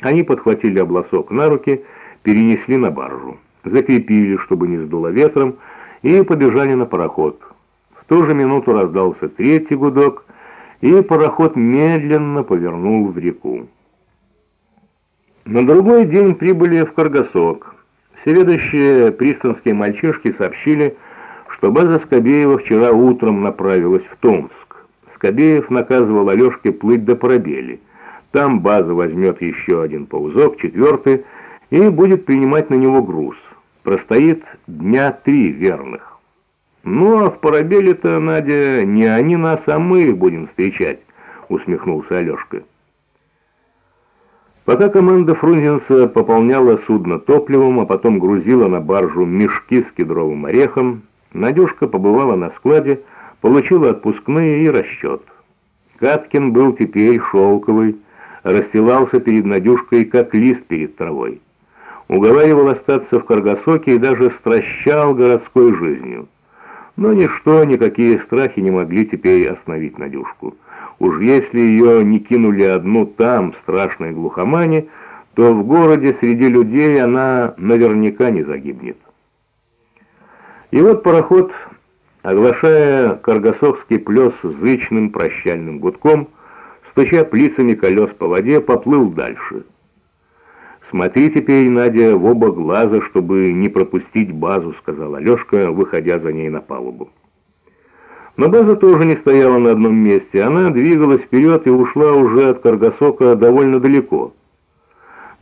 Они подхватили обласок на руки, перенесли на баржу, закрепили, чтобы не сдуло ветром, и побежали на пароход. В ту же минуту раздался третий гудок, и пароход медленно повернул в реку. На другой день прибыли в Каргасок. Всеведущие пристанские мальчишки сообщили, что база Скобеева вчера утром направилась в Томск. Скобеев наказывал Алешке плыть до Парабели. Там база возьмет еще один паузок, четвертый, и будет принимать на него груз. Простоит дня три верных. «Ну, а в Парабеле-то, Надя, не они нас, а мы их будем встречать», — усмехнулся Алешка. Пока команда Фрунзенса пополняла судно топливом, а потом грузила на баржу мешки с кедровым орехом, Надюшка побывала на складе, получила отпускные и расчет. Каткин был теперь шелковый, расстилался перед Надюшкой, как лист перед травой. Уговаривал остаться в Каргасоке и даже стращал городской жизнью. Но ничто, никакие страхи не могли теперь остановить Надюшку. Уж если ее не кинули одну там, в страшной глухомане, то в городе среди людей она наверняка не загибнет. И вот пароход, оглашая Каргасовский плес зычным прощальным гудком, стуча плицами колес по воде, поплыл дальше. «Смотри теперь, Надя, в оба глаза, чтобы не пропустить базу», — сказал Алешка, выходя за ней на палубу. Но база тоже не стояла на одном месте. Она двигалась вперед и ушла уже от Каргасока довольно далеко.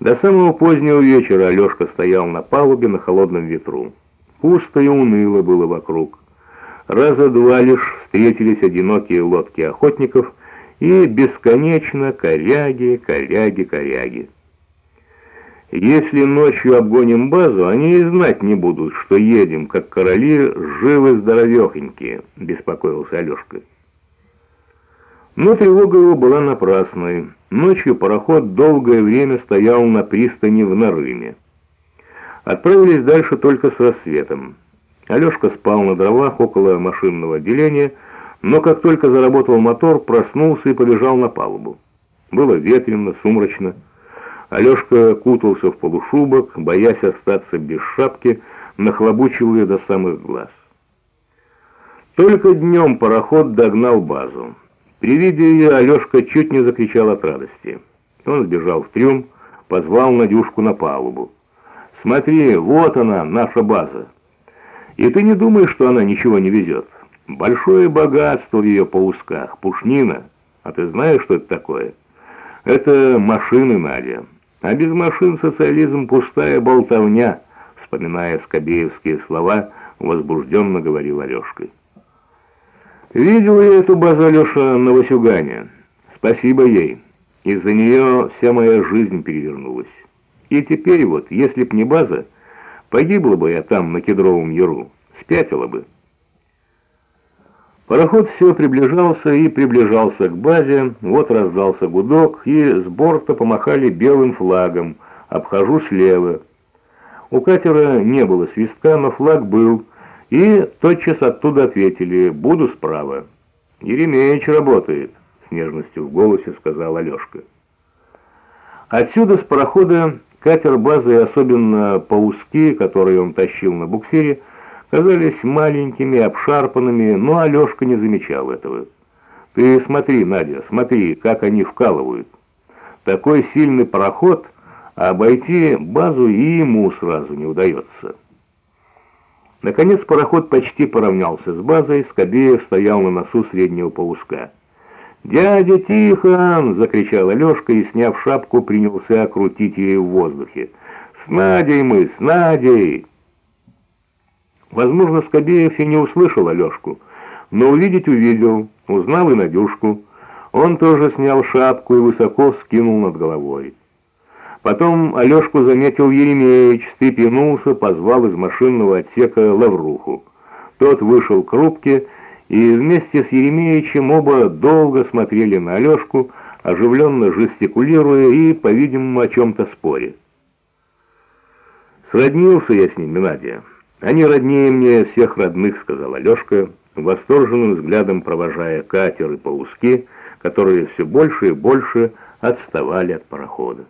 До самого позднего вечера Алешка стоял на палубе на холодном ветру. Пусто и уныло было вокруг. Раза два лишь встретились одинокие лодки охотников и бесконечно коряги, коряги, коряги. Если ночью обгоним базу, они и знать не будут, что едем, как короли, живы-здоровехонькие, беспокоился Алешка. Но тревога его была напрасной. Ночью пароход долгое время стоял на пристани в Нарыме. Отправились дальше только с рассветом. Алешка спал на дровах около машинного отделения, но как только заработал мотор, проснулся и побежал на палубу. Было ветрено, сумрачно. Алешка кутался в полушубок, боясь остаться без шапки, нахлобучил ее до самых глаз. Только днем пароход догнал базу. При виде ее Алешка чуть не закричал от радости. Он сбежал в трюм, позвал Надюшку на палубу. «Смотри, вот она, наша база. И ты не думаешь, что она ничего не везет. Большое богатство в ее паусках, пушнина. А ты знаешь, что это такое? Это машины, Надя». А без машин социализм пустая болтовня, вспоминая скобеевские слова, возбужденно говорил Алешка. Видел я эту базу, Алеша, на Васюгане. Спасибо ей. Из-за нее вся моя жизнь перевернулась. И теперь вот, если б не база, погибла бы я там, на Кедровом Яру, спятила бы. Пароход все приближался и приближался к базе, вот раздался гудок, и с борта помахали белым флагом «Обхожу слева». У катера не было свистка, но флаг был, и тотчас оттуда ответили «Буду справа». «Еремеич работает», — с нежностью в голосе сказал Алешка. Отсюда с парохода катер базы, особенно по-узки, которые он тащил на буксире, казались маленькими, обшарпанными, но Алешка не замечал этого. «Ты смотри, Надя, смотри, как они вкалывают. Такой сильный пароход, а обойти базу и ему сразу не удается». Наконец пароход почти поравнялся с базой, Скобеев стоял на носу среднего полуска. «Дядя Тихон!» — закричал Алешка и, сняв шапку, принялся крутить ее в воздухе. «С Надей мы, с Надей!» Возможно, Скобеев и не услышал Алешку, но увидеть увидел, узнал и Надюшку. Он тоже снял шапку и высоко скинул над головой. Потом Алешку заметил Еремеевич, встрепенулся, позвал из машинного отсека Лавруху. Тот вышел к рубке, и вместе с Еремеевичем оба долго смотрели на Алешку, оживленно жестикулируя и, по-видимому, о чем-то споре. «Сроднился я с ними, Надя». «Они роднее мне всех родных», — сказал Алешка, восторженным взглядом провожая катер и пауски, которые все больше и больше отставали от парохода.